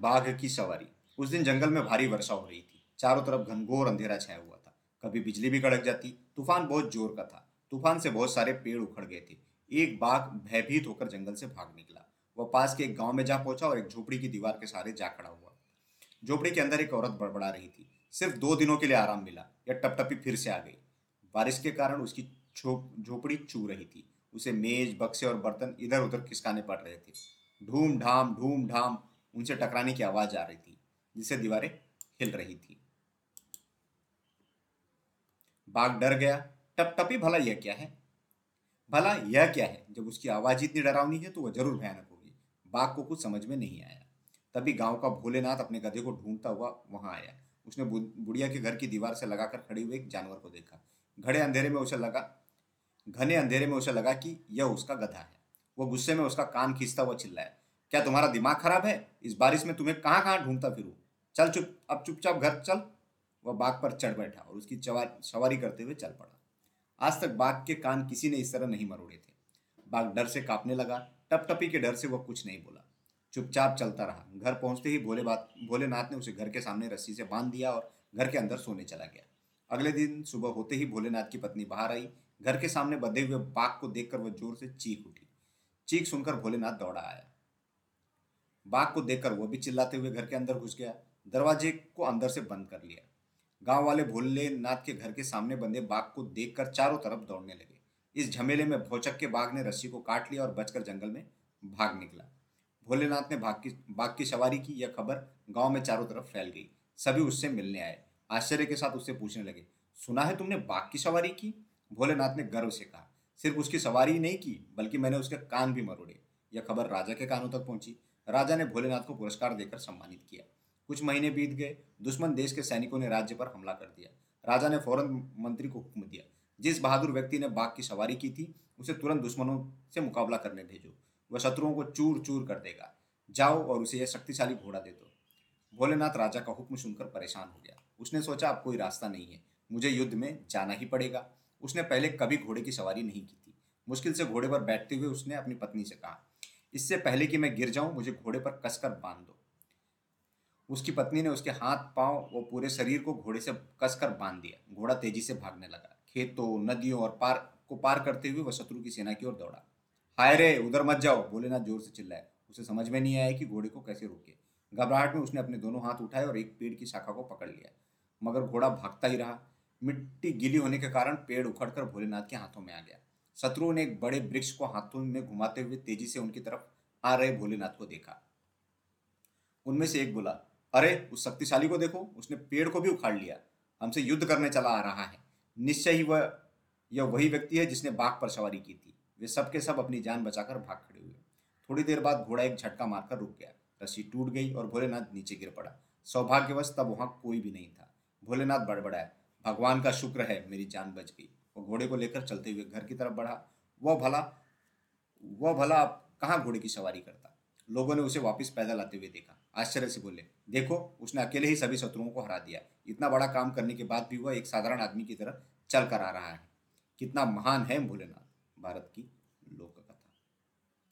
बाघ की सवारी। उस दिन जंगल में भारी वर्षा हो रही थी। चारों तरफ़ घनघोर अंधेरा छाया हुआ था। कभी बिजली भी कड़क जाती। तूफ़ान बहुत ज़ोर का था। तूफ़ान से बहुत सारे पेड़ उखड़ गए थे। एक बाघ भयभीत होकर जंगल से भाग निकला। वह पास के एक गाँव में जा पहुँचा और एक झोपड़ी की दीवार के सहारे जा खड़ा हुआ। झोपड़ी के अंदर एक औरत बड़बड़ा रही थी। सिर्फ़ दो दिनों के लिए आराम मिला। यह टपटपी फिर से आ गई। बारिश के कारण उसकी झोपड़ी चू रही थी। उसे मेज, बक्से और बर्तन इधर उधर खिसकाने पड़ रहे थे। ढूम ढाम ढूम ढाम उनसे टकराने की आवाज़ आ रही थी, जिससे दीवारें हिल रही थी। बाघ डर गया टप टपी भला यह क्या है? भला यह क्या है? जब उसकी आवाज़ इतनी डरावनी है तो वह ज़रूर भयानक होगी। बाघ को कुछ समझ में नहीं आया। तभी गाँव का भोलेनाथ अपने गधे को ढूंढता हुआ वहाँ आया। उसने बुढ़िया के घर की दीवार से लगाकर खड़े हुए एक जानवर को देखा। घड़े अंधेरे में उसे लगा, घने अंधेरे में उसे लगा कि यह उसका गधा है। वह गुस्से में उसका कान खींचता हुआ चिल्लाया क्या तुम्हारा दिमाग खराब है? इस बारिश में तुम्हें कहाँ कहाँ ढूंढता फिरू? चल चुप, अब चुपचाप घर चल। वह बाघ पर चढ़ बैठा और उसकी सवारी करते हुए चल पड़ा। आज तक बाघ के कान किसी ने इस तरह नहीं मरोड़े थे। बाघ डर से कांपने लगा, टपटपी के डर से वह कुछ नहीं बोला। चुपचाप चलता रहा। घर पहुँचते ही भोले बात, भोलेनाथ ने उसे घर के सामने रस्सी से बाँध दिया और घर के अंदर सोने चला गया। अगले दिन सुबह होते ही भोलेनाथ की पत्नी बाहर आई। घर के सामने बंधे हुए बाघ को देखकर वह ज़ोर से चीख उठी। चीख सुनकर भोलेनाथ दौड़ा आया। बाघ को देखकर वो भी चिल्लाते हुए घर के अंदर घुस गया। दरवाजे को अंदर से बंद कर लिया। गाँव वाले भोलेनाथ के घर के सामने बंधे बाघ को देखकर चारों तरफ़ दौड़ने लगे। इस झमेले में भौचक के बाघ ने रस्सी को काट लिया और बचकर जंगल में भाग निकला। भोलेनाथ ने भाग की, बाघ की सवारी की। यह खबर गाँव में चारों तरफ़ फैल गई। सभी उससे मिलने आए। आश्चर्य के साथ उससे पूछने लगे, सुना है तुमने बाघ की सवारी की? भोलेनाथ ने गर्व से कहा, सिर्फ़ उसकी सवारी ही नहीं की, बल्कि मैंने उसके कान भी मरोड़े। यह खबर राजा के कानों तक पहुँची। राजा ने भोलेनाथ को पुरस्कार देकर सम्मानित किया। कुछ महीने बीत गए। दुश्मन देश के सैनिकों ने राज्य पर हमला कर दिया। राजा ने फ़ौरन मंत्री को हुक्म दिया। जिस बहादुर व्यक्ति ने बाघ की सवारी की थी, उसे तुरंत दुश्मनों से मुकाबला करने भेजो। वह शत्रुओं को चूर चूर कर देगा। जाओ और उसे यह शक्तिशाली घोड़ा दे दो। भोलेनाथ राजा का हुक्म सुनकर परेशान हो गया। उसने सोचा, अब कोई रास्ता नहीं है। मुझे युद्ध में जाना ही पड़ेगा। उसने पहले कभी घोड़े की सवारी नहीं की थी। मुश्किल से घोड़े पर बैठते हुए उसने अपनी पत्नी से कहा इससे पहले कि मैं गिर जाऊँ, मुझे घोड़े पर कसकर बाँध दो। उसकी पत्नी ने उसके हाथ, पाँव और पूरे शरीर को घोड़े से कसकर बाँध दिया। घोड़ा तेज़ी से भागने लगा। खेतों, नदियों और पार, को पार करते हुए वह शत्रु की सेना की ओर दौड़ा। हाय रे, उधर मत जाओ भोलेनाथ ज़ोर से चिल्लाए उसे समझ में नहीं आया कि घोड़े को कैसे रोके। घबराहट में उसने अपने दोनों हाथ उठाए और एक पेड़ की शाखा को पकड़ लिया। मगर घोड़ा भागता ही रहा। मिट्टी गीली होने के कारण पेड़ उखड़कर भोलेनाथ के हाथों में आ गया। शत्रुओं ने एक बड़े वृक्ष को हाथों में घुमाते हुए तेज़ी से उनकी तरफ़ आ रहे भोलेनाथ को देखा। उनमें से एक बोला, अरे, उस शक्तिशाली को देखो, उसने पेड़ को भी उखाड़ लिया। हमसे युद्ध करने चला आ रहा है। निश्चय ही वह, यह वही व्यक्ति है जिसने बाघ पर सवारी की थी। वे सब के सब अपनी जान बचाकर भाग खड़े हुए। थोड़ी देर बाद घोड़ा एक झटका मारकर रुक गया। रस्सी टूट गई और भोलेनाथ नीचे गिर पड़ा। सौभाग्यवश तब वहाँ कोई भी नहीं था। भोलेनाथ बड़बड़ाया, भगवान का शुक्र है, मेरी जान बच गई। घोड़े को लेकर चलते हुए घर की तरफ़ बढ़ा। वह भला वह भला कहाँ घोड़े की सवारी करता? लोगों ने उसे वापस पैदल आते हुए देखा। आश्चर्य से बोले, देखो, उसने अकेले ही सभी शत्रुओं को हरा दिया। इतना बड़ा काम करने के बाद भी वह एक साधारण आदमी की तरह चल कर आ रहा है। कितना महान है भोलेनाथ, भारत की